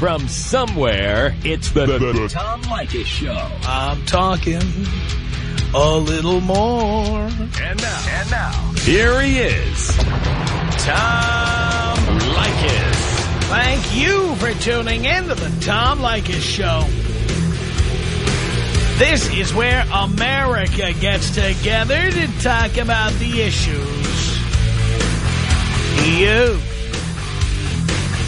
From somewhere, it's the, the, the Tom Leykis Show. I'm talking a little more. And now, and now, here he is, Tom Leykis. Thank you for tuning in to the Tom Leykis Show. This is where America gets together to talk about the issues you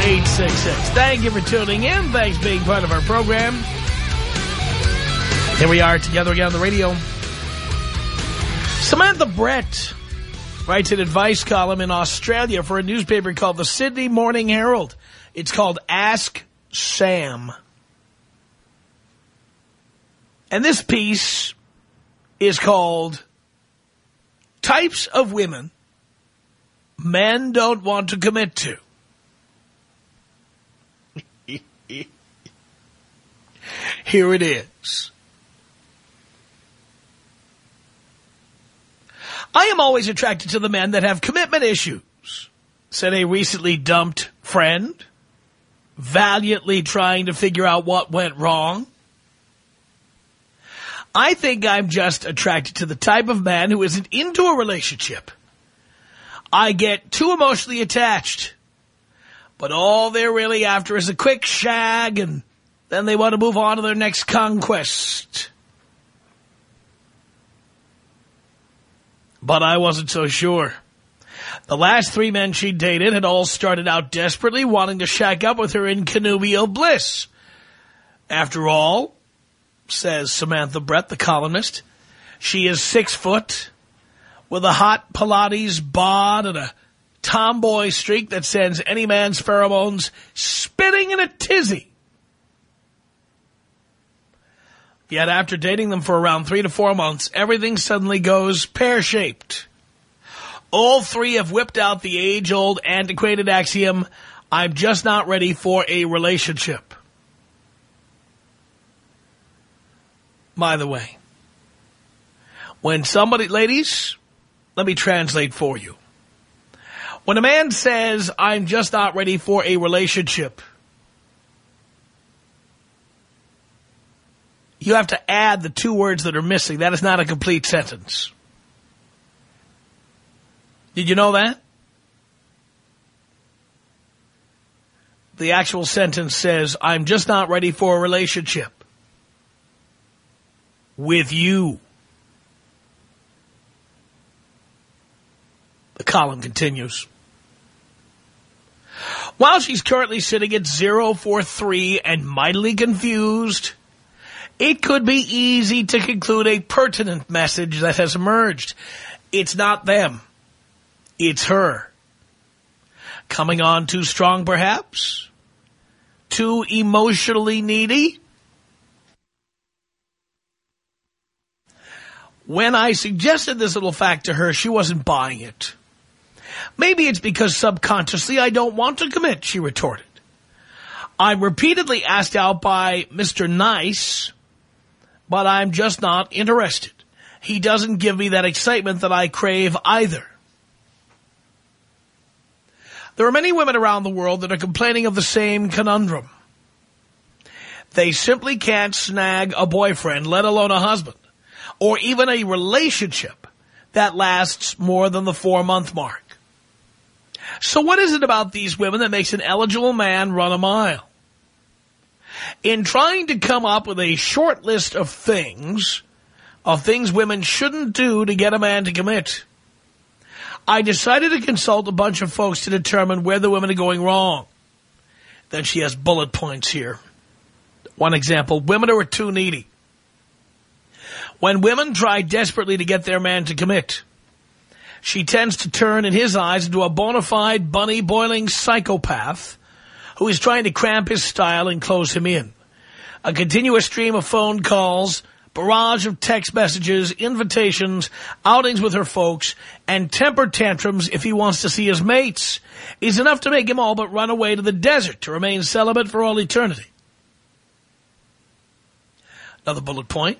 1-800-5800-866. Thank you for tuning in. Thanks for being part of our program. Here we are together again on the radio. Samantha Brett writes an advice column in Australia for a newspaper called the Sydney Morning Herald. It's called Ask Sam. And this piece is called Types of Women Men Don't Want to Commit To. Here it is. I am always attracted to the men that have commitment issues, said a recently dumped friend, valiantly trying to figure out what went wrong. I think I'm just attracted to the type of man who isn't into a relationship. I get too emotionally attached, but all they're really after is a quick shag and then they want to move on to their next conquest. But I wasn't so sure. The last three men she dated had all started out desperately wanting to shack up with her in connubial bliss. After all, says Samantha Brett, the columnist, she is six foot, with a hot Pilates bod and a tomboy streak that sends any man's pheromones spinning in a tizzy. Yet after dating them for around three to four months, everything suddenly goes pear-shaped. All three have whipped out the age-old antiquated axiom, I'm just not ready for a relationship. By the way, when somebody, ladies, let me translate for you. When a man says, I'm just not ready for a relationship, you have to add the two words that are missing. That is not a complete sentence. Did you know that? The actual sentence says, I'm just not ready for a relationship with you. The column continues. While she's currently sitting at 043 and mightily confused, it could be easy to conclude a pertinent message that has emerged. It's not them. It's her. Coming on too strong, perhaps? Too emotionally needy? When I suggested this little fact to her, she wasn't buying it. Maybe it's because subconsciously I don't want to commit, she retorted. I'm repeatedly asked out by Mr. Nice, but I'm just not interested. He doesn't give me that excitement that I crave either. There are many women around the world that are complaining of the same conundrum. They simply can't snag a boyfriend, let alone a husband, or even a relationship that lasts more than the four-month mark. So what is it about these women that makes an eligible man run a mile? In trying to come up with a short list of things, of things women shouldn't do to get a man to commit, I decided to consult a bunch of folks to determine where the women are going wrong. Then she has bullet points here. One example, women who are too needy. When women try desperately to get their man to commit, she tends to turn, in his eyes, into a bona fide bunny-boiling psychopath who is trying to cramp his style and close him in. A continuous stream of phone calls, barrage of text messages, invitations, outings with her folks, and temper tantrums if he wants to see his mates is enough to make him all but run away to the desert to remain celibate for all eternity. Another bullet point.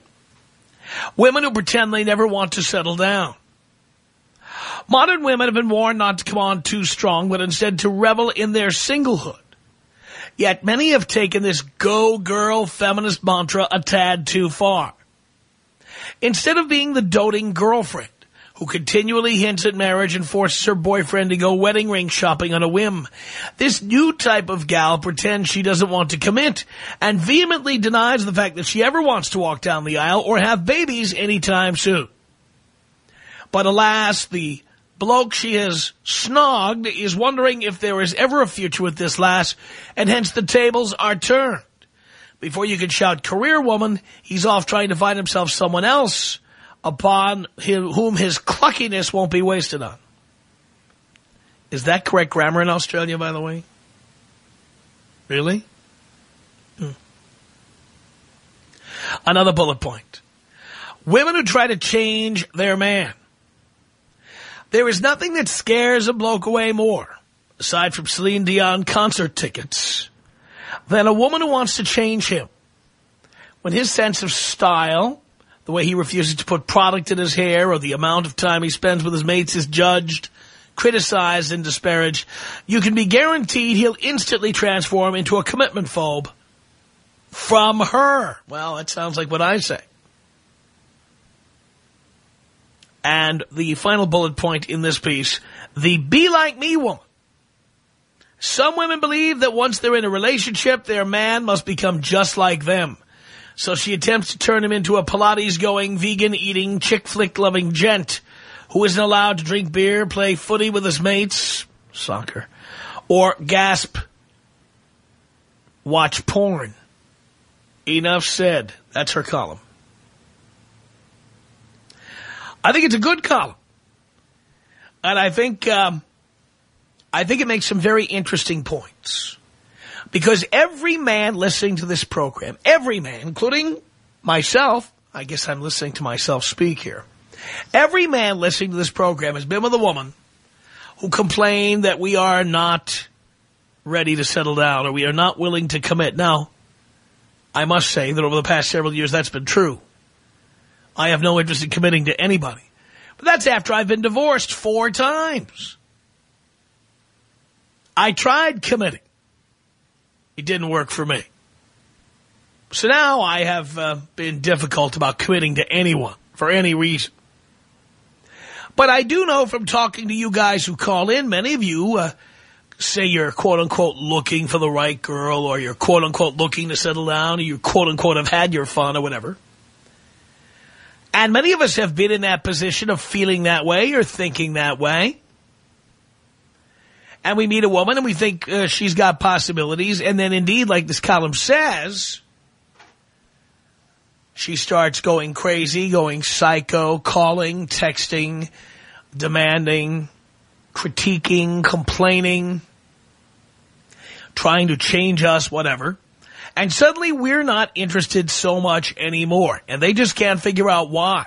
Women who pretend they never want to settle down. Modern women have been warned not to come on too strong, but instead to revel in their singlehood. Yet many have taken this go-girl feminist mantra a tad too far. Instead of being the doting girlfriend who continually hints at marriage and forces her boyfriend to go wedding ring shopping on a whim, this new type of gal pretends she doesn't want to commit and vehemently denies the fact that she ever wants to walk down the aisle or have babies anytime soon. But alas, the bloke she has snogged is wondering if there is ever a future with this lass, and hence the tables are turned. Before you can shout career woman, he's off trying to find himself someone else upon him, whom his cluckiness won't be wasted on. Is that correct grammar in Australia, by the way? Really? Hmm. Another bullet point. Women who try to change their man. There is nothing that scares a bloke away more, aside from Celine Dion concert tickets, than a woman who wants to change him. When his sense of style, the way he refuses to put product in his hair, or the amount of time he spends with his mates is judged, criticized, and disparaged, you can be guaranteed he'll instantly transform into a commitment phobe from her. Well, that sounds like what I say. And the final bullet point in this piece, the be like me woman. Some women believe that once they're in a relationship, their man must become just like them. So she attempts to turn him into a Pilates-going, vegan-eating, chick-flick-loving gent who isn't allowed to drink beer, play footy with his mates, soccer, or gasp, watch porn. Enough said. That's her column. I think it's a good column. And I think, um, I think it makes some very interesting points. Because every man listening to this program, every man, including myself, I guess I'm listening to myself speak here. Every man listening to this program has been with a woman who complained that we are not ready to settle down or we are not willing to commit. Now, I must say that over the past several years that's been true. I have no interest in committing to anybody. But that's after I've been divorced four times. I tried committing. It didn't work for me. So now I have uh, been difficult about committing to anyone for any reason. But I do know from talking to you guys who call in, many of you uh, say you're quote-unquote looking for the right girl or you're quote-unquote looking to settle down or you quote-unquote have had your fun or whatever. And many of us have been in that position of feeling that way or thinking that way. And we meet a woman and we think uh, she's got possibilities. And then indeed, like this column says, she starts going crazy, going psycho, calling, texting, demanding, critiquing, complaining, trying to change us, whatever. And suddenly we're not interested so much anymore. And they just can't figure out why.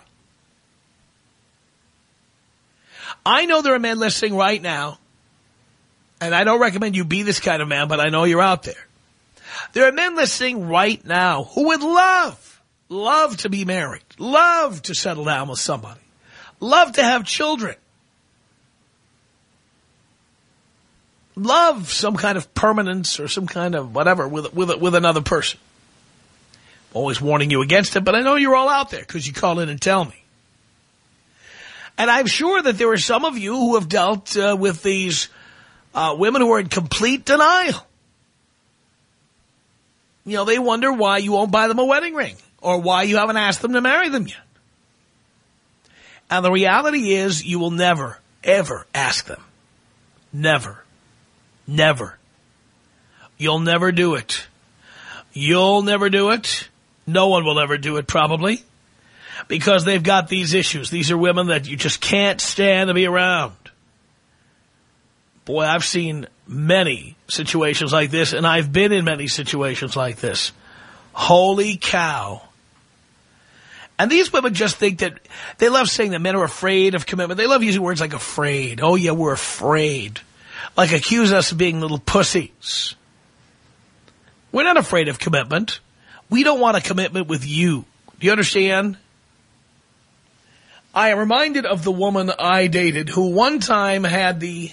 I know there are men listening right now, and I don't recommend you be this kind of man, but I know you're out there. There are men listening right now who would love, love to be married, love to settle down with somebody, love to have children. Love some kind of permanence or some kind of whatever with with with another person. Always warning you against it, but I know you're all out there because you call in and tell me. And I'm sure that there are some of you who have dealt uh, with these uh, women who are in complete denial. You know, they wonder why you won't buy them a wedding ring or why you haven't asked them to marry them yet. And the reality is you will never, ever ask them. Never. Never. You'll never do it. You'll never do it. No one will ever do it, probably. Because they've got these issues. These are women that you just can't stand to be around. Boy, I've seen many situations like this, and I've been in many situations like this. Holy cow. And these women just think that, they love saying that men are afraid of commitment. They love using words like afraid. Oh yeah, we're afraid. Like accuse us of being little pussies. We're not afraid of commitment. We don't want a commitment with you. Do you understand? I am reminded of the woman I dated who one time had the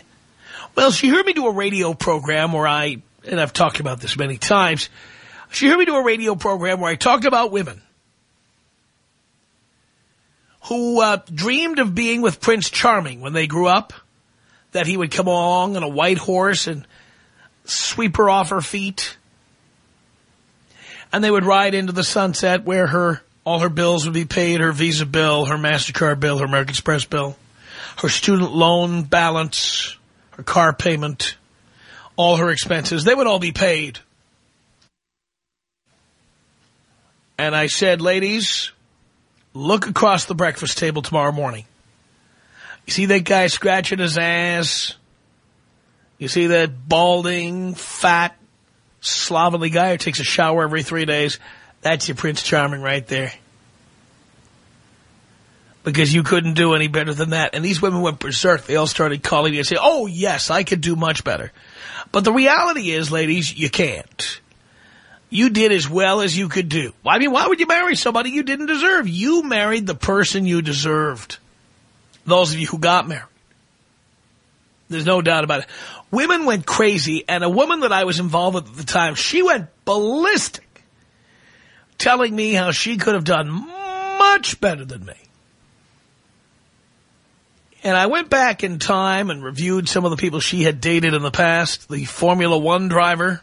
well, she heard me do a radio program where I, and I've talked about this many times, she heard me do a radio program where I talked about women who uh, dreamed of being with Prince Charming when they grew up, that he would come along on a white horse and sweep her off her feet. And they would ride into the sunset where her all her bills would be paid, her Visa bill, her MasterCard bill, her American Express bill, her student loan balance, her car payment, all her expenses, they would all be paid. And I said, ladies, look across the breakfast table tomorrow morning. You see that guy scratching his ass? You see that balding, fat, slovenly guy who takes a shower every three days? That's your Prince Charming right there because you couldn't do any better than that. And these women went berserk. They all started calling me and saying, oh, yes, I could do much better. But the reality is, ladies, you can't. You did as well as you could do. I mean, why would you marry somebody you didn't deserve? You married the person you deserved. Those of you who got married. There's no doubt about it. Women went crazy, and a woman that I was involved with at the time, she went ballistic, telling me how she could have done much better than me. And I went back in time and reviewed some of the people she had dated in the past. The Formula One driver,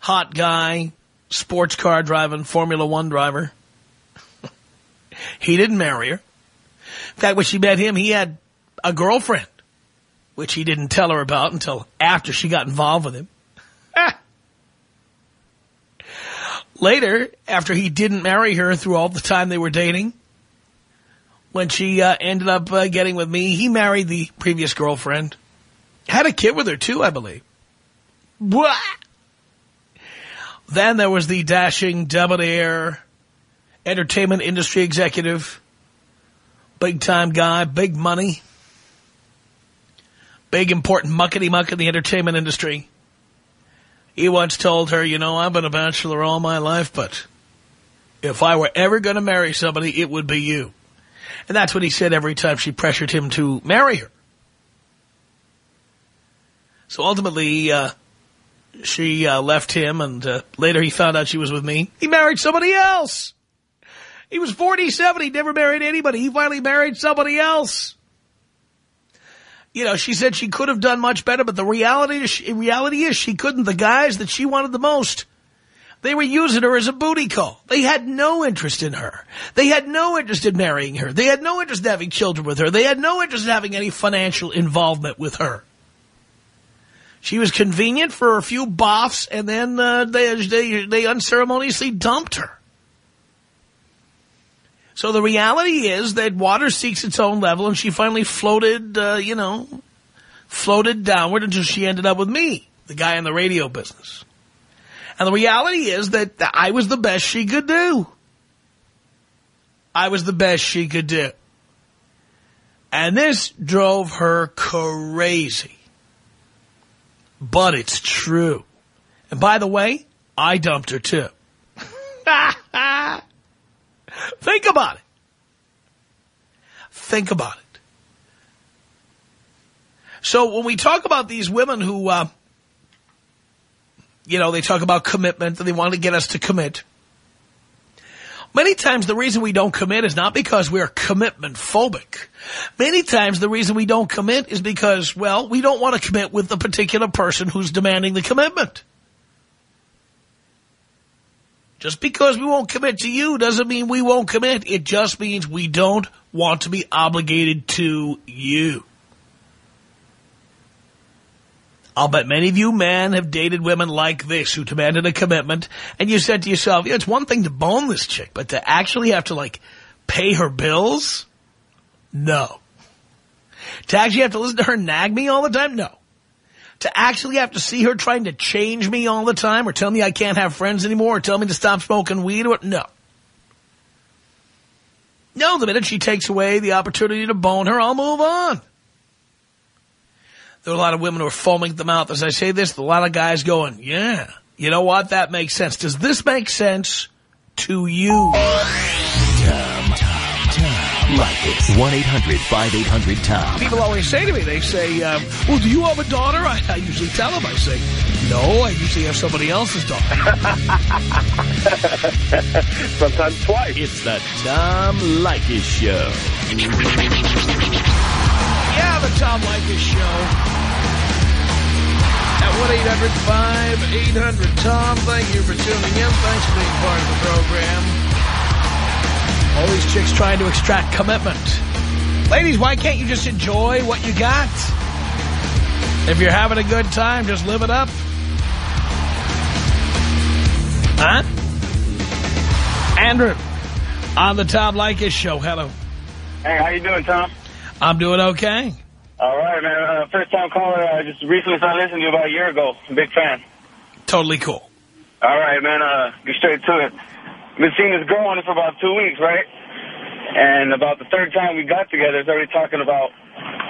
hot guy, sports car driving Formula One driver. he didn't marry her. In fact, when she met him, he had a girlfriend, which he didn't tell her about until after she got involved with him. Later, after he didn't marry her through all the time they were dating, when she uh, ended up uh, getting with me. He married the previous girlfriend. Had a kid with her, too, I believe. Blah! Then there was the dashing, debonair entertainment industry executive. Big-time guy, big money. Big, important muckety-muck in the entertainment industry. He once told her, you know, I've been a bachelor all my life, but if I were ever going to marry somebody, it would be you. And that's what he said every time she pressured him to marry her. So ultimately, uh, she uh, left him, and uh, later he found out she was with me. He married somebody else. He was 47. He never married anybody. He finally married somebody else. You know, she said she could have done much better, but the reality is, reality is she couldn't. The guys that she wanted the most they were using her as a booty call. They had no interest in her. They had no interest in marrying her. They had no interest in having children with her. They had no interest in having any financial involvement with her. She was convenient for a few boffs, and then uh, they, they, they unceremoniously dumped her. So the reality is that water seeks its own level, and she finally floated, uh, you know, floated downward until she ended up with me, the guy in the radio business. And the reality is that I was the best she could do. I was the best she could do. And this drove her crazy. But it's true. And by the way, I dumped her too. Think about it. Think about it. So when we talk about these women who uh, you know, they talk about commitment and they want to get us to commit. Many times the reason we don't commit is not because we're commitment phobic. Many times the reason we don't commit is because, well, we don't want to commit with the particular person who's demanding the commitment. Just because we won't commit to you doesn't mean we won't commit. It just means we don't want to be obligated to you. I'll bet many of you men have dated women like this who demanded a commitment, and you said to yourself, yeah, it's one thing to bone this chick, but to actually have to, like, pay her bills? No. To actually have to listen to her nag me all the time? No. To actually have to see her trying to change me all the time or tell me I can't have friends anymore or tell me to stop smoking weed? Or, no. No, the minute she takes away the opportunity to bone her, I'll move on. There are a lot of women who are foaming at the mouth as I say this. A lot of guys going, yeah, you know what? That makes sense. Does this make sense to you? Tom, Tom, Tom. Leykis. 1-800-5800-TOM. People always say to me, they say, um, well, do you have a daughter? I, I usually tell them, I say, no, I usually have somebody else's daughter. Sometimes twice. It's the Tom Leykis Show. yeah, the Tom Leykis Show. At 1-800-5800-TOM. Thank you for tuning in. Thanks for being part of the program. All these chicks trying to extract commitment. Ladies, why can't you just enjoy what you got? If you're having a good time, just live it up. Huh? Andrew, on the Tom Leykis show. Hello. Hey, how you doing, Tom? I'm doing okay. All right, man. Uh, first time caller. I just recently started listening to you about a year ago. Big fan. Totally cool. All right, man. Uh, get straight to it. Been seeing this girl on it for about two weeks, right? And about the third time we got together, it's already talking about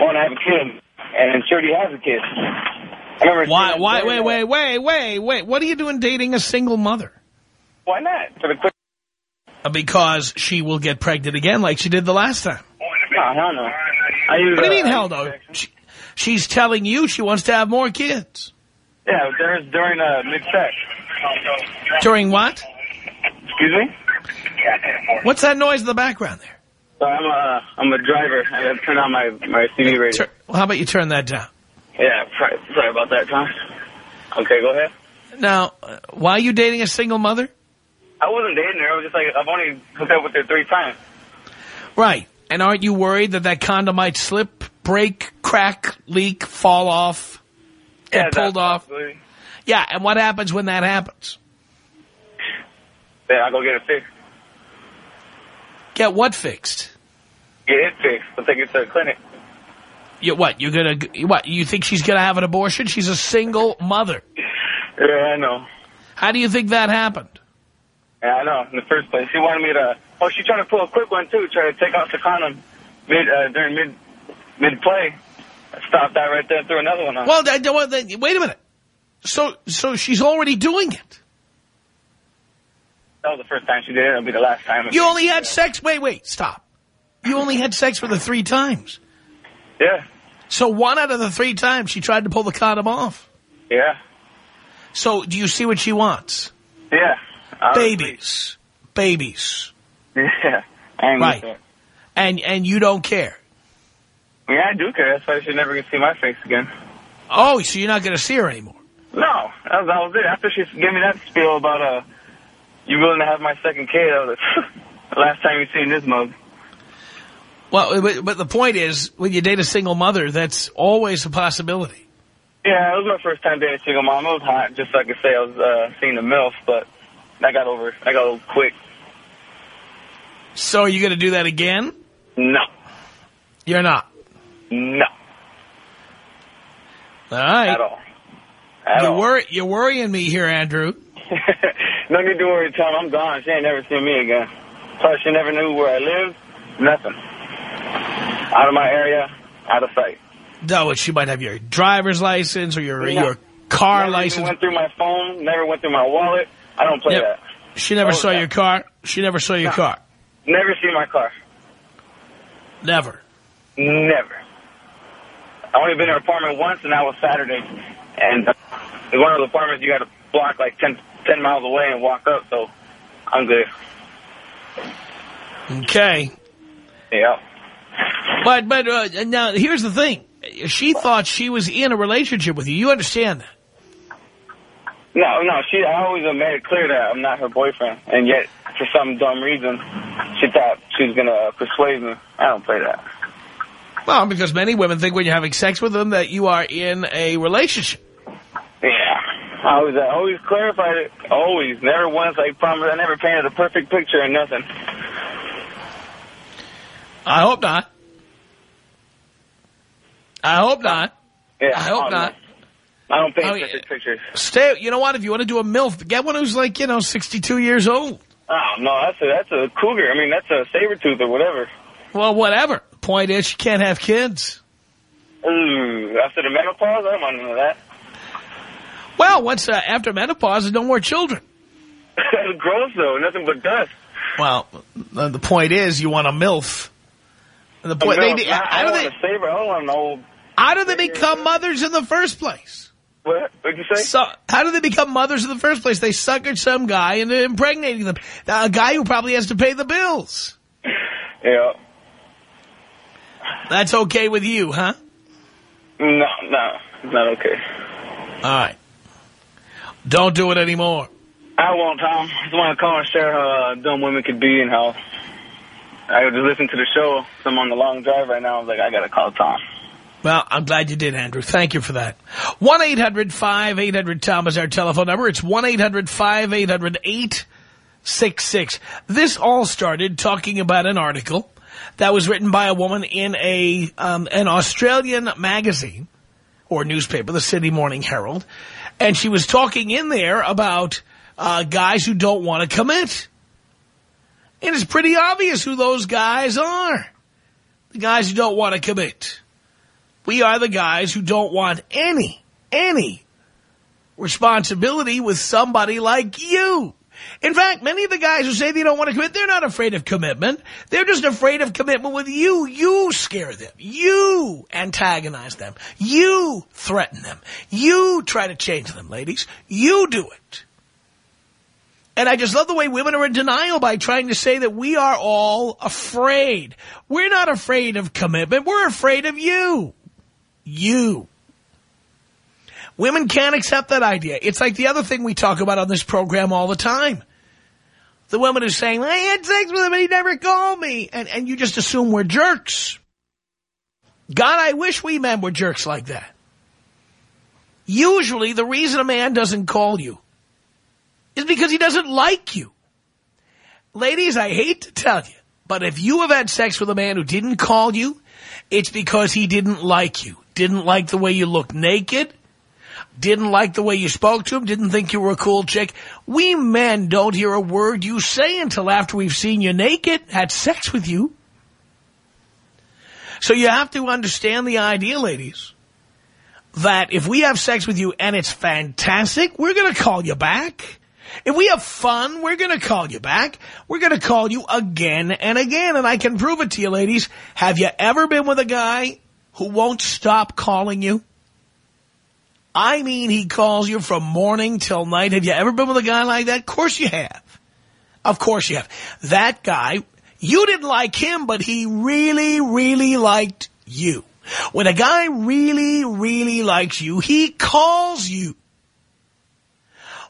wanting to have a kid. And she already has a kid. I Why? Why? Wait, wait, wait, wait, wait. What are you doing dating a single mother? Why not? For the quick. Uh, Because she will get pregnant again, like she did the last time. No, hell no. I use, What do you uh, mean, hell no? She, she's telling you she wants to have more kids. Yeah, during during uh, mid sex. During what? Excuse me. What's that noise in the background there? So I'm a I'm a driver. I have turned on my my CD radio. Tur- well, how about you turn that down? Yeah, sorry, about that, Tom. Okay, go ahead. Now, uh, why are you dating a single mother? I wasn't dating her. I was just like, I've only hooked up with her three times. Right. And aren't you worried that that condom might slip, break, crack, leak, fall off, get Yeah, pulled off? Yeah, and what happens when that happens? Then I go get it fixed. Get what fixed? Get it fixed. I'll take it to the clinic. You, what, you're gonna, what, you think she's gonna have an abortion? She's a single mother. Yeah, I know. How do you think that happened? Yeah, I know. In the first place, she wanted me to. Oh, she's trying to pull a quick one too. Try to take off the condom mid uh, during mid mid play. I stopped that right there and threw another one on. Well, wait a minute. So, so she's already doing it. That was the first time she did it. It'll be the last time. You only had sex, wait, wait, stop. You only had sex for the three times. Yeah, So one out of the three times she tried to pull the condom off. yeah, So do you see what she wants? yeah. Honestly. Babies. Babies. Yeah, Right. And, and you don't care. Yeah, I do care. That's why she never gonna see my face again. Oh, so you're not going to see her anymore. No, that was, that was it. After she gave me that spiel about uh, you willing to have my second kid, I was like, the last time you seen this mug. Well, but, but the point is, when you date a single mother, that's always a possibility. Yeah, it was my first time dating a single mom. It was hot, just so I could say I was uh, seeing the MILF, but I got over. I got over quick. So are you going to do that again? No, You're not. no, All right. at all. At You're, all. worry, you're worrying me here, Andrew. No need to worry, Tom. I'm gone. She ain't never seen me again. Plus, she never knew where I lived. Nothing. Out of my area, out of sight. No, she might have your driver's license or your your car never license. went through my phone. Never went through my wallet. I don't play Yep. that. She never Oh, saw your car. She never saw your No. car. Never seen my car. Never. Never. I only been in her apartment once, and that was Saturday. And uh, one of the apartments you got to block like 10, 10 miles away and walk up, so I'm good. Okay. Yeah. But but uh, now here's the thing. She thought she was in a relationship with you. You understand that? No, no, she. I always made it clear that I'm not her boyfriend, and yet for some dumb reason, she thought she was gonna persuade me. I don't play that. Well, because many women think when you're having sex with them that you are in a relationship. I always, I always clarified it. Always, never once. I promise. I never painted a perfect picture or nothing. I hope not. I hope not. Yeah, I hope oh, don't not. I don't paint Oh, yeah. perfect pictures. Stay. You know what? If you want to do a MILF, get one who's like, you know, 62 years old. Oh, no, that's a, that's a cougar. I mean, that's a saber tooth or whatever. Well, whatever. Point is, she can't have kids. Ooh, after the menopause, I don't want none of that. Well, once uh, after menopause, there's no more children. that's gross, though. Nothing but dust. Well, the point is, you want a MILF. The point, No, they, I, I how, don't want they, a saber. I don't want an old... how do they become mothers in the first place? What? What'd you say? So, how do they become mothers in the first place? They suckered some guy into impregnating them. Now, a guy who probably has to pay the bills. Yeah. That's okay with you, huh? No, no, it's not okay. All right. Don't do it anymore. I won't, Tom. I just want to call and share how uh, dumb women could be and how I was listening to the show. I'm on the long drive right now. I was like, I got to call Tom. Well, I'm glad you did, Andrew. Thank you for that. 1-800-5800-TOM is our telephone number. It's 1-800-5800-866. This all started talking about an article that was written by a woman in a um, an Australian magazine or newspaper, the Sydney Morning Herald, and she was talking in there about uh, guys who don't want to commit. And it's pretty obvious who those guys are. The guys who don't want to commit. We are the guys who don't want any, any responsibility with somebody like you. In fact, many of the guys who say they don't want to commit, they're not afraid of commitment. They're just afraid of commitment with you. You scare them. You antagonize them. You threaten them. You try to change them, ladies. You do it. And I just love the way women are in denial by trying to say that we are all afraid. We're not afraid of commitment. We're afraid of you. You. Women can't accept that idea. It's like the other thing we talk about on this program all the time. The woman is saying, I had sex with him and he never called me. And, and you just assume we're jerks. God, I wish we men were jerks like that. Usually the reason a man doesn't call you is because he doesn't like you. Ladies, I hate to tell you, but if you have had sex with a man who didn't call you, it's because he didn't like you. Didn't like the way you looked naked. Didn't like the way you spoke to him. Didn't think you were a cool chick. We men don't hear a word you say until after we've seen you naked, had sex with you. So you have to understand the idea, ladies, that if we have sex with you and it's fantastic, we're going to call you back. If we have fun, we're going to call you back. We're going to call you again and again. And I can prove it to you, ladies. Have you ever been with a guy who won't stop calling you? I mean, he calls you from morning till night. Have you ever been with a guy like that? Of course you have. Of course you have. That guy, you didn't like him, but he really, really liked you. When a guy really, really likes you, he calls you.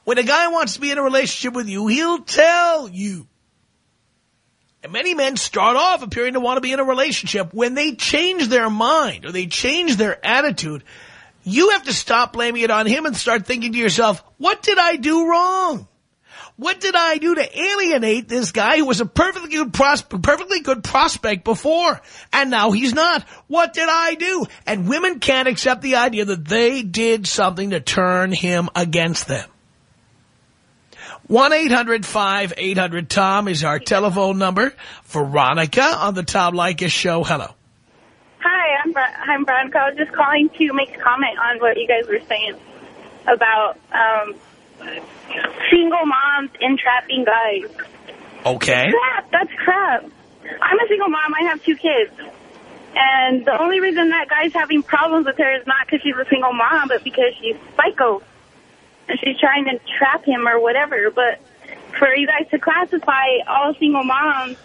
When a guy wants to be in a relationship with you, he'll tell you. And many men start off appearing to want to be in a relationship. When they change their mind or they change their attitude, you have to stop blaming it on him and start thinking to yourself, what did I do wrong? What did I do to alienate this guy who was a perfectly good, perfectly good prospect before, and now he's not? What did I do? And women can't accept the idea that they did something to turn him against them. 1-800-5800-TOM is our telephone number. Veronica on the Tom Leykis show. Hello. I'm Ver- I'm Veronica. I was just calling to make a comment on what you guys were saying about um, single moms entrapping guys. Okay. Crap, that's crap. I'm a single mom. I have two kids. And the only reason that guy's having problems with her is not because she's a single mom, but because she's psycho. And she's trying to trap him or whatever. But for you guys to classify all single moms...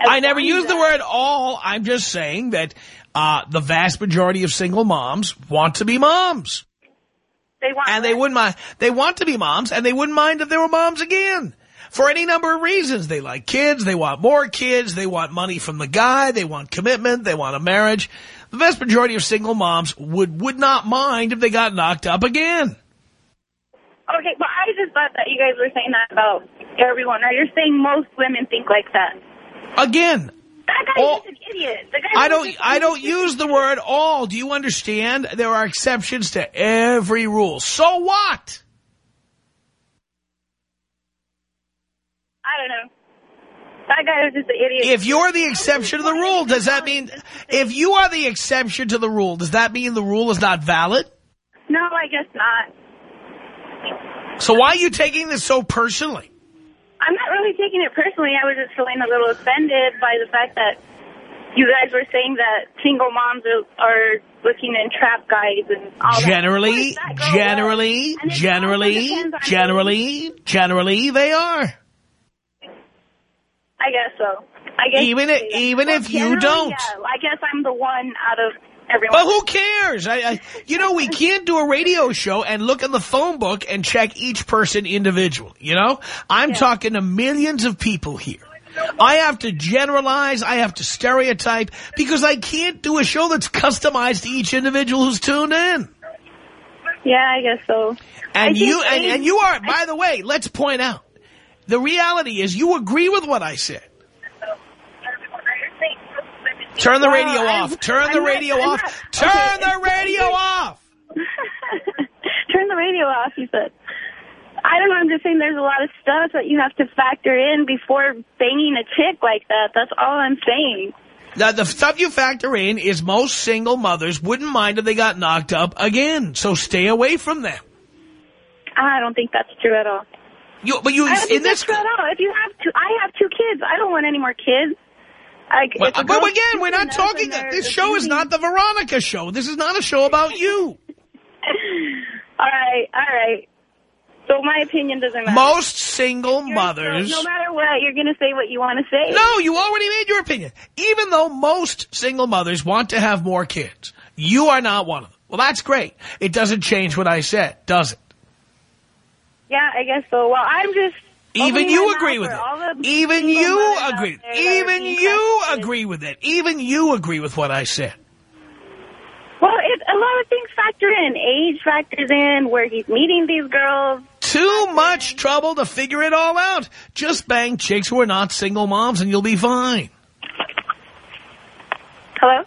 I never used the word all. I'm just saying that uh, the vast majority of single moms want to be moms. They want And they wouldn't mind. They want to be moms, and they wouldn't mind if they were moms again. For any number of reasons. They like kids. They want more kids. They want money from the guy. They want commitment. They want a marriage. The vast majority of single moms would, would not mind if they got knocked up again. Okay, but I just thought that you guys were saying that about everyone. Or you're saying most women think like that. Again, That guy's All- just an idiot. The guy I don't, I don't use the word all. Do you understand? There are exceptions to every rule. So what? I don't know. That guy was just an idiot. If you're the exception to the rule, does that mean, if you are the exception to the rule, does that mean the rule is not valid? No, I guess not. So why are you taking this so personally? Really taking it personally. I was just feeling a little offended by the fact that you guys were saying that single moms are, are looking to entrap guys and all Generally, that. That generally. Generally, generally, generally, they are. I guess so. I guess Even if- even if you don't. Yeah, I guess I'm the one out of everyone. But who cares? I, I, you know, we can't do a radio show and look in the phone book and check each person individually. You know, I'm talking to millions of people here. I have to generalize. I have to stereotype because I can't do a show that's customized to each individual who's tuned in. Yeah, I guess so. And think you, and, and you are, by the way, let's point out, the reality is you agree with what I said. Turn the radio off. Turn the not- radio I'm off. not- Turn okay, the radio off. Turn the radio off, you said. I don't know, I'm just saying there's a lot of stuff that you have to factor in before banging a chick like that. That's all I'm saying. Now, the stuff you factor in is most single mothers wouldn't mind if they got knocked up again. So stay away from them. I don't think that's true at all. You, but you, I don't in think this, that's true at all. If you have two, I have two kids. I don't want any more kids. Like, Well, but uh, again, we're not talking. This show is not the Veronica show. This is not a show about you. All right, all right. So my opinion doesn't matter. Most single You're- mothers. No matter what, you're going to say what you want to say. No, you already made your opinion. Even though most single mothers want to have more kids, you are not one of them. Well, that's great. It doesn't change what I said, does it? Yeah, I guess so. Well, I'm just. Even you agree with it. Even you agree. Even you agree with it. Even you agree with what I said. Well, it, a lot of things factor in. Age factors in, where he's meeting these girls. Too much trouble to figure it all out. Just bang chicks who are not single moms and you'll be fine. Hello?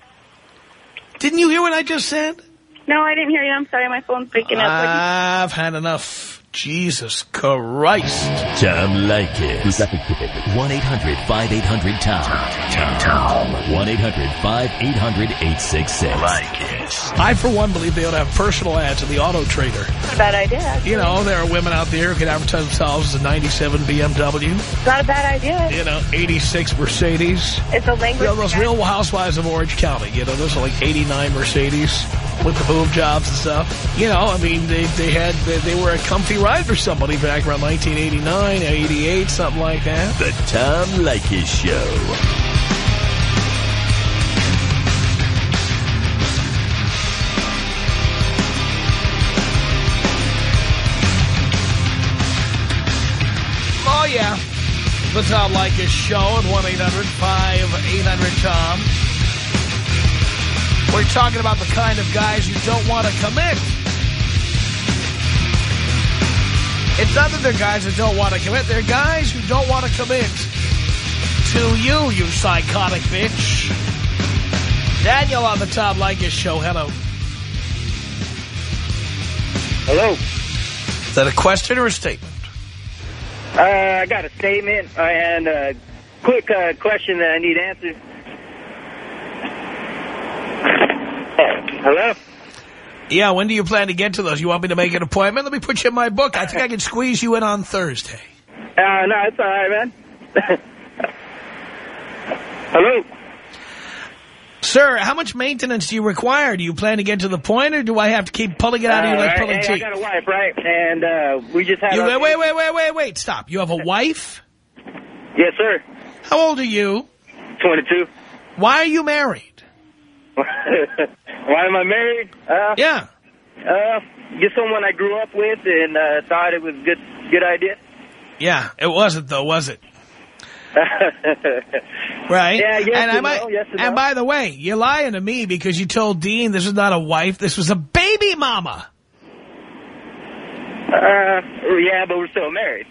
Didn't you hear what I just said? No, I didn't hear you. I'm sorry. My phone's breaking up. I've had enough. Jesus Christ. Tom Leykis. 1-800-5800-TOM. Tom. 1-800-5800-866. Leykis. I, for one, believe they ought to have personal ads in the Auto Trader. Not a bad idea. You know, there are women out there who can advertise themselves as a 97 BMW, It's not a bad idea. you know, 86 Mercedes. It's a language. You know, those real housewives of Orange County, you know, those are like 89 Mercedes with the boob jobs and stuff. You know, I mean, they, they had, they, they were a comfy ride for somebody back around 1989, 88, something like that. The Tom Leykis Show. The Tom Leykis Show at 1-800-5800-TOM. We're talking about the kind of guys you don't want to commit. It's not that they're guys that don't want to commit. They're guys who don't want to commit to you, you psychotic bitch. Daniel on the Tom Leykis Show. Hello. Hello. Is that a question or a statement? Uh, I got a statement and a quick uh, question that I need answered. Hello? Yeah, when do you plan to get to those? You want me to make an appointment? Let me put you in my book. I think I can squeeze you in on Thursday. Uh, no, it's all right, man. Hello? Sir, how much maintenance do you require? Do you plan to get to the point, or do I have to keep pulling it out of you Uh, like right, pulling hey, I teeth? got a wife, right? And uh, we just had... You, our- wait, wait, wait, wait, wait, stop. You have a wife? Yes, sir. How old are you? 22. Why are you married? Why am I married? Uh, Yeah. uh, just someone I grew up with and uh, thought it was good good idea. Yeah, it wasn't, though, was it? Right? Yeah, yes and, I might, no, yes and and no. by the way, you're lying to me because you told Dean this was not a wife, this was a baby mama. uh, yeah, but we're still married.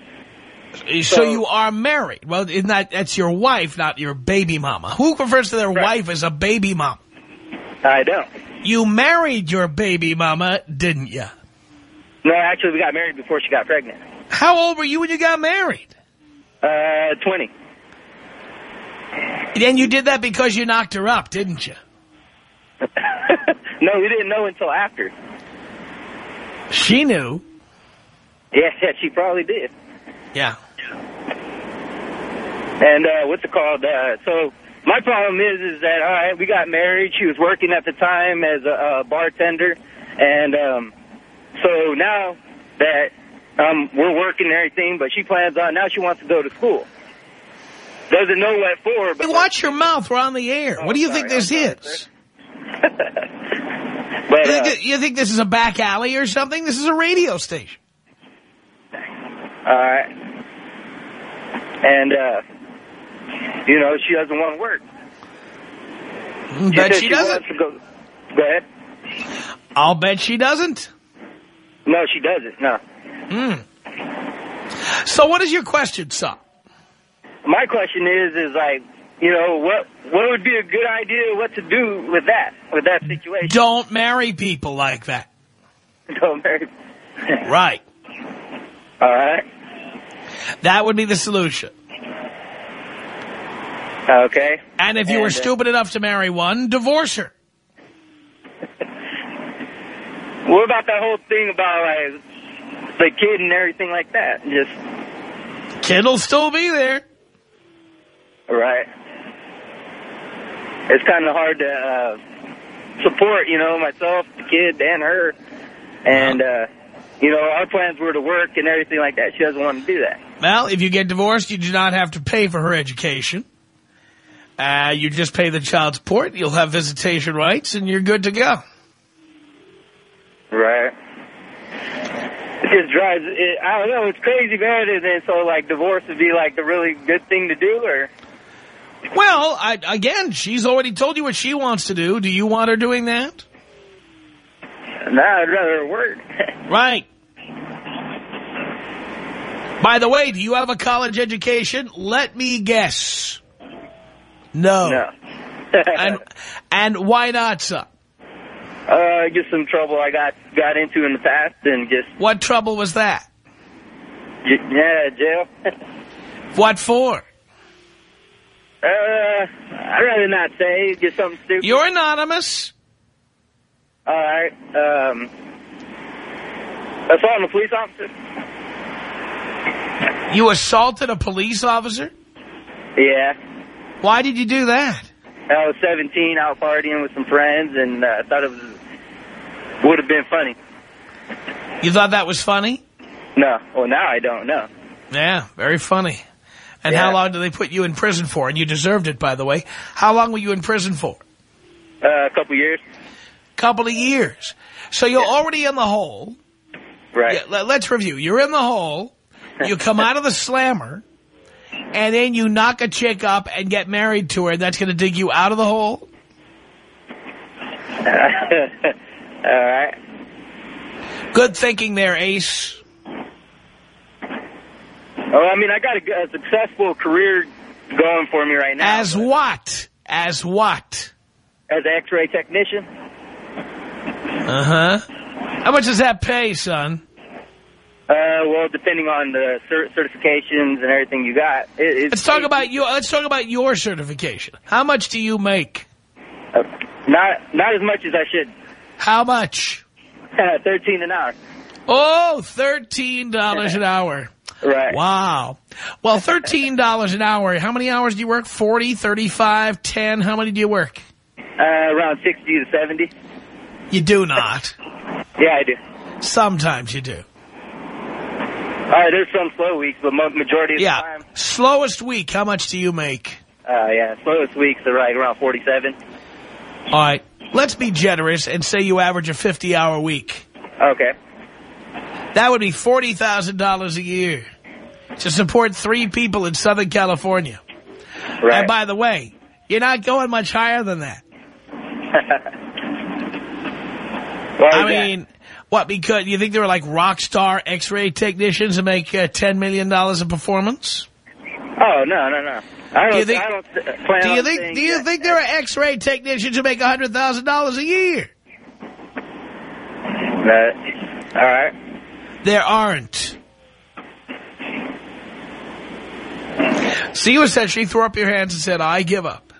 So, So- you are married. Well, isn't that, that's your wife, not your baby mama. Who refers to their Right. wife as a baby mama? I don't. You married your baby mama, didn't you? No, actually, we got married before she got pregnant. How old were you when you got married? Uh, 20. And you did that because you knocked her up, didn't you? no, we didn't know until after. She knew. Yeah, she probably did. Yeah. And uh, what's it called? Uh, so my problem is, is that all right, we got married. She was working at the time as a, a bartender, and um, so now that um, we're working and everything, but she plans on now she wants to go to school. Doesn't know what for, but Hey, watch your mouth. We're on the air. Oh, what do you sorry. think this sorry, is? but You uh, think, you think this is a back alley or something? This is a radio station. all right, and uh, you know she doesn't want to work. Bet said she doesn't. go. Go ahead. I'll bet she doesn't. No, she doesn't. No. So what is your question, son? My question is, is like, you know, what what would be a good idea? What to do with that, with that situation? Don't marry people like that. Don't marry. Right. All right. That would be the solution. Okay. And if you were And, uh, stupid enough to marry one, divorce her. What about that whole thing about like the kid and everything like that? Just Kid will still be there. Right. It's kind of hard to uh, support, you know, myself, the kid, and her, and uh, you know, our plans were to work and everything like that. She doesn't want to do that. Well, if you get divorced, you do not have to pay for her education. Uh, you just pay the child support, you'll have visitation rights, and you're good to go. Right. It just drives. It, I don't know. It's crazy, man. And then so like divorce would be like the really good thing to do, or Well, I, again, she's already told you what she wants to do. Do you want her doing that? No, I'd rather work. Right. By the way, do you have a college education? Let me guess. No. no. And and why not, son? uh, just some trouble I got got into in the past, and just What trouble was that? yeah, jail. What for? Uh, I'd rather not say. Just something stupid. You're anonymous. All right. Um, assaulting a police officer. You assaulted a police officer? Yeah. Why did you do that? I was 17, out partying with some friends, and uh, thought it was would have been funny. You thought that was funny? No. Well, now I don't know. Yeah, very funny. And Yeah. how long did they put you in prison for? And you deserved it, by the way. How long were you in prison for? Uh, a couple years. Couple of years. So you're already in the hole. Right. Yeah, let- let's review. You're in the hole. You come out of the slammer. And then you knock a chick up and get married to her. And that's going to dig you out of the hole? All right. Good thinking there, Ace. Oh, I mean, I got a, a successful career going for me right now. As what? As what? as an X-ray technician. Uh-huh. How much does that pay, son? Uh, well, depending on the cer- certifications and everything you got. It, it's Let's talk about you. Let's talk about your certification. How much do you make? Uh, not not as much as I should. How much? Thirteen an hour. Oh, 13 an hour. Right. Wow. Well, $13 an hour. How many hours do you work? 40, 35, 10? How many do you work? Uh, around sixty to seventy. You do not. Yeah, I do. Sometimes you do. All right, there's some slow weeks, but mo- majority of Yeah. the time, Slowest week, how much do you make? uh, yeah, slowest weeks are like around forty-seven. All right. Let's be generous and say you average a 50-hour week. Okay. That would be $40,000 a year to support three people in Southern California. Right. And by the way, you're not going much higher than that. I is that? mean, What, because you think they were like rock star x-ray technicians that make uh, $10 million a performance? Oh, no, no, no. I don't, Do you think, I don't plan do you think, do you that. think there are x-ray technicians who make $100,000 a year? Uh, all right. There aren't. So you essentially threw up your hands and said, I give up.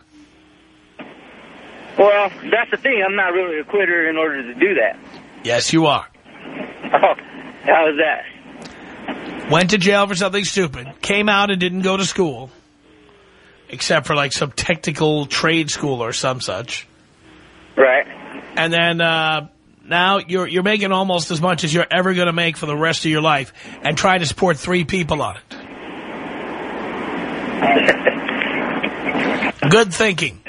Well, that's the thing. I'm not really a quitter in order to do that. Yes, you are. Oh, how is that? Went to jail for something stupid. Came out and didn't go to school. Except for like some technical trade school or some such. Right. And then uh, now you're you're making almost as much as you're ever going to make for the rest of your life and trying to support three people on it. Good thinking.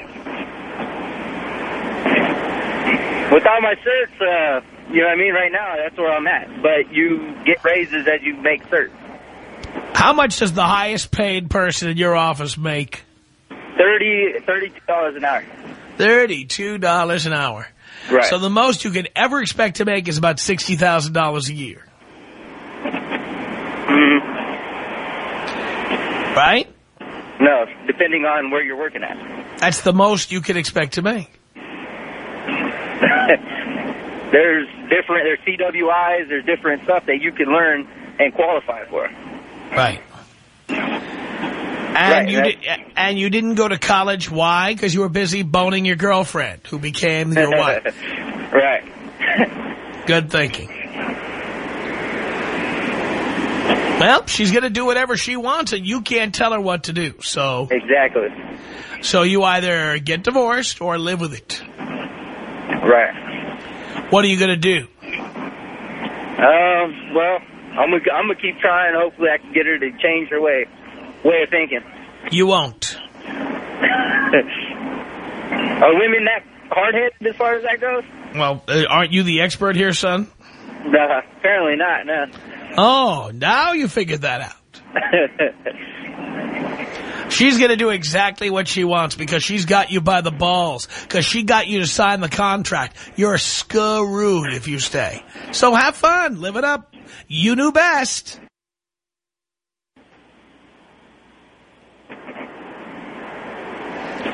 Without my certs, uh, you know what I mean? Right now, that's where I'm at. But you get raises as you make certs. How much does the highest paid person in your office make? Thirty, thirty-two dollars an hour. $32 an hour. Right. So the most you could ever expect to make is about $60,000 a year. Mhm. Right? No, depending on where you're working at. That's the most you could expect to make. there's different, there's CWIs, there's different stuff that you can learn and qualify for. Right. And Right, you did, and you didn't go to college. Why? Because you were busy boning your girlfriend, who became your wife. right. Good thinking. Well, she's going to do whatever she wants, and you can't tell her what to do. So, exactly. so you either get divorced or live with it. Right. What are you going to do? Um, well, I'm gonna, I'm gonna keep trying. Hopefully, I can get her to change her way, way of thinking. You won't. Are women that hard-headed as far as that goes? Well, uh, aren't you the expert here, son? No, apparently not. No. Oh, now you figured that out. She's going to do exactly what she wants because she's got you by the balls. Because she got you to sign the contract. You're screwed if you stay. So have fun. Live it up. You knew best.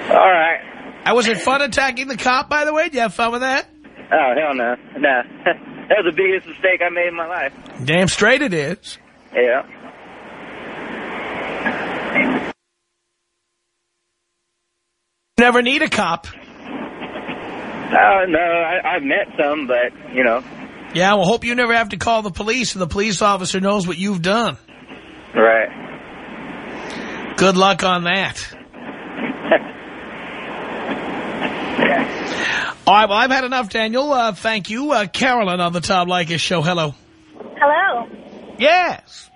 All right. I was it fun attacking the cop, by the way? Did you have fun with that? Oh hell no, no. that was the biggest mistake I made in my life. Damn straight it is. Yeah. Never need a cop. Uh, no, I, I've met some, but you know, Yeah, well, hope you never have to call the police and the police officer knows what you've done. right. Good luck on that. All right, well, I've had enough, Daniel. Uh, thank you. Uh, Carolyn on the Tom Leykis show. Hello. Hello. Yes.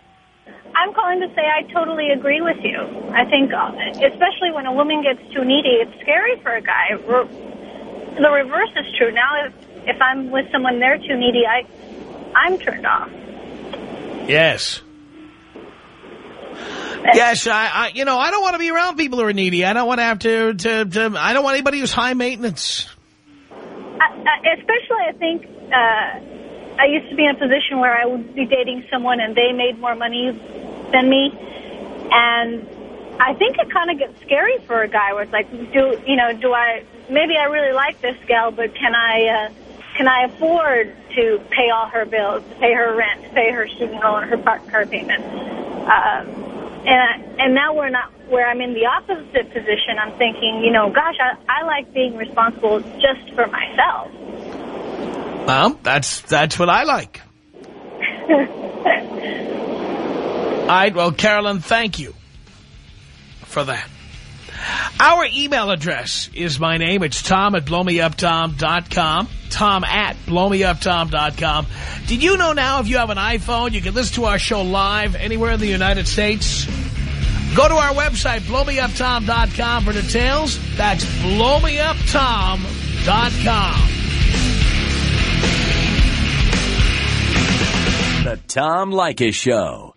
I'm calling to say I totally agree with you. I think, uh, especially when a woman gets too needy, it's scary for a guy. The reverse is true. Now, if if I'm with someone they're too needy, I I'm turned off. Yes. Yes, I, I, you know, I don't want to be around people who are needy. I don't want to have to, to, to I don't want anybody who's high maintenance. Especially, I think uh, I used to be in a position where I would be dating someone and they made more money than me, and I think it kind of gets scary for a guy where it's like, do you know, do I? Maybe I really like this gal, but can I? Uh, can I afford to pay all her bills, pay her rent, pay her student loan, her car payment? Uh, and and now we're not where I'm in the opposite position. I'm thinking, you know, gosh, I, I like being responsible just for myself. Well, that's, that's what I like. All right, well, Carolyn, thank you for that. Our email address is my name. It's tom at blowmeuptom.com. Tom at blowmeuptom.com. Did you know now if you have an iPhone, you can listen to our show live anywhere in the United States? Go to our website, blowmeuptom.com for details. That's blowmeuptom.com. The Tom Leykis Show.